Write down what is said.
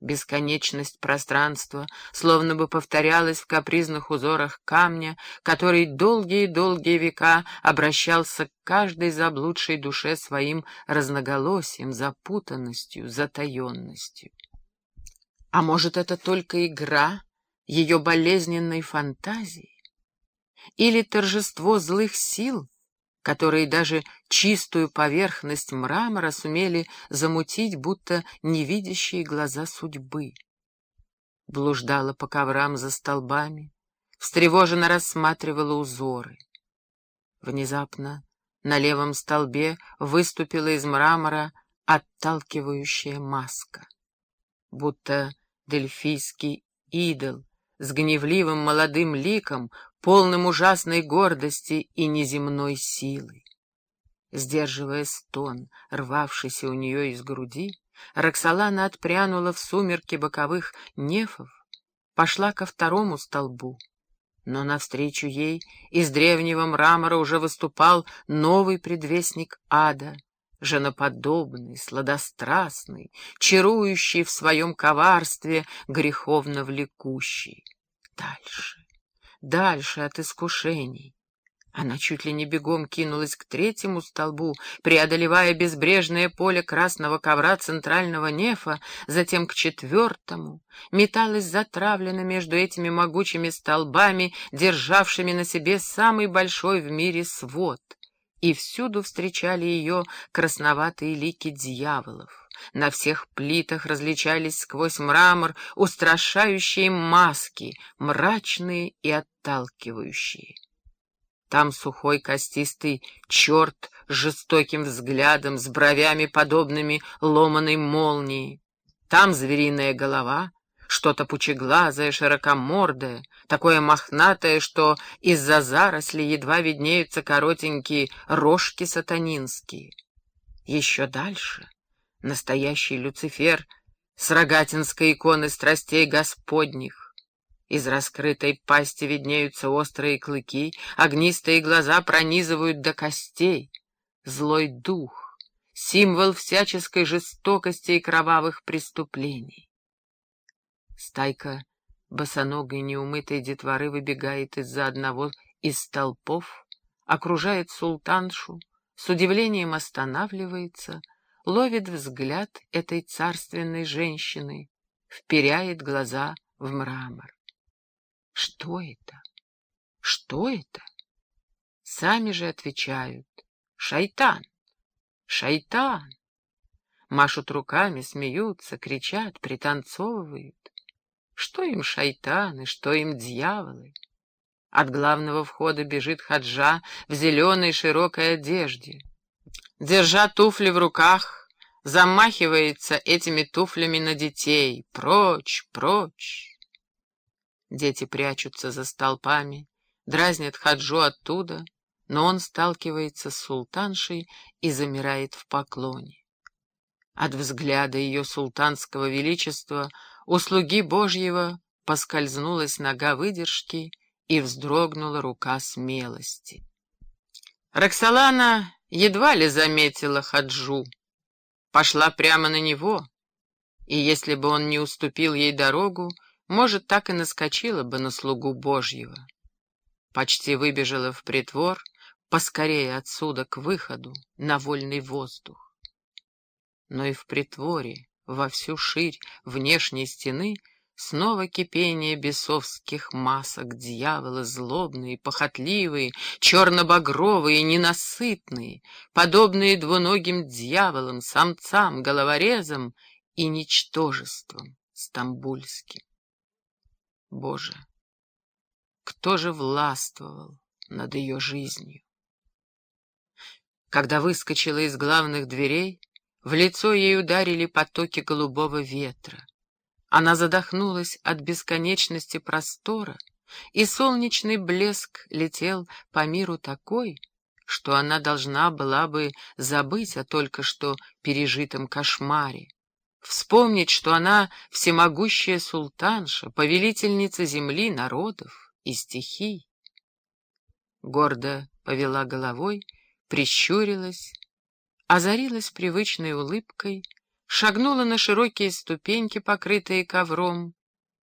Бесконечность пространства словно бы повторялась в капризных узорах камня, который долгие-долгие века обращался к каждой заблудшей душе своим разноголосием, запутанностью, затаенностью. А может, это только игра ее болезненной фантазии? Или торжество злых сил, которые даже чистую поверхность мрамора сумели замутить, будто невидящие глаза судьбы. Блуждала по коврам за столбами, встревоженно рассматривала узоры. Внезапно на левом столбе выступила из мрамора отталкивающая маска, будто дельфийский идол с гневливым молодым ликом полным ужасной гордости и неземной силы. Сдерживая стон, рвавшийся у нее из груди, Роксолана отпрянула в сумерки боковых нефов, пошла ко второму столбу. Но навстречу ей из древнего мрамора уже выступал новый предвестник ада, женоподобный, сладострастный, чарующий в своем коварстве, греховно влекущий. Дальше, дальше от искушений. Она чуть ли не бегом кинулась к третьему столбу, преодолевая безбрежное поле красного ковра центрального нефа, затем к четвертому, металась затравлена между этими могучими столбами, державшими на себе самый большой в мире свод. И всюду встречали ее красноватые лики дьяволов. На всех плитах различались сквозь мрамор устрашающие маски, мрачные и отталкивающие. Там сухой костистый черт с жестоким взглядом, с бровями, подобными ломаной молнии. Там звериная голова, что-то пучеглазое, широкомордое, такое мохнатое, что из-за зарослей едва виднеются коротенькие рожки сатанинские. Еще дальше настоящий Люцифер с рогатинской иконы страстей Господних. Из раскрытой пасти виднеются острые клыки, огнистые глаза пронизывают до костей. Злой дух, символ всяческой жестокости и кровавых преступлений. Стайка босоногой неумытой детворы выбегает из-за одного из столпов, окружает султаншу, с удивлением останавливается — ловит взгляд этой царственной женщины, вперяет глаза в мрамор. Что это? Что это? Сами же отвечают. Шайтан! Шайтан! Машут руками, смеются, кричат, пританцовывают. Что им шайтаны, что им дьяволы? От главного входа бежит хаджа в зеленой широкой одежде. Держа туфли в руках, замахивается этими туфлями на детей. Прочь, прочь! Дети прячутся за столпами, дразнят Хаджу оттуда, но он сталкивается с султаншей и замирает в поклоне. От взгляда ее султанского величества у слуги Божьего поскользнулась нога выдержки и вздрогнула рука смелости. Роксолана едва ли заметила Хаджу пошла прямо на него, и если бы он не уступил ей дорогу, может, так и наскочила бы на слугу Божьего. Почти выбежала в притвор, поскорее отсюда к выходу, на вольный воздух. Но и в притворе, во всю ширь внешней стены, Снова кипение бесовских масок, дьявола злобные, похотливые, черно-багровые, ненасытные, подобные двуногим дьяволам, самцам, головорезам и ничтожествам стамбульским. Боже, кто же властвовал над ее жизнью? Когда выскочила из главных дверей, в лицо ей ударили потоки голубого ветра. Она задохнулась от бесконечности простора, и солнечный блеск летел по миру такой, что она должна была бы забыть о только что пережитом кошмаре, вспомнить, что она всемогущая султанша, повелительница земли, народов и стихий. Гордо повела головой, прищурилась, озарилась привычной улыбкой, шагнула на широкие ступеньки, покрытые ковром,